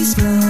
good. These